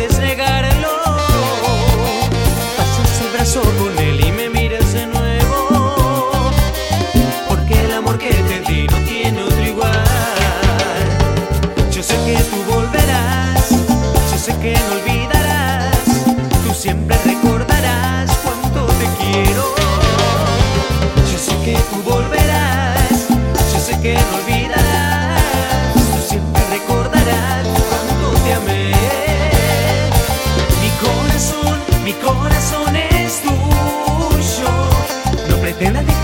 puedes. Pasas el brazo con él y me miras de nuevo. Porque el amor que te di no tiene otro igual. Yo sé que tú volverás, yo sé que no olvidarás. Tú siempre recordarás cuánto te quiero. Yo sé que tú volverás, yo sé que no en la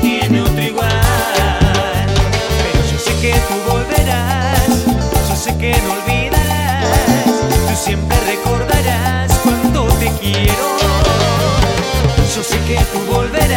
tiene otro igual. Pero yo sé que tú volverás, yo sé que no olvidarás, tú siempre recordarás cuánto te quiero. Yo sé que tú volverás.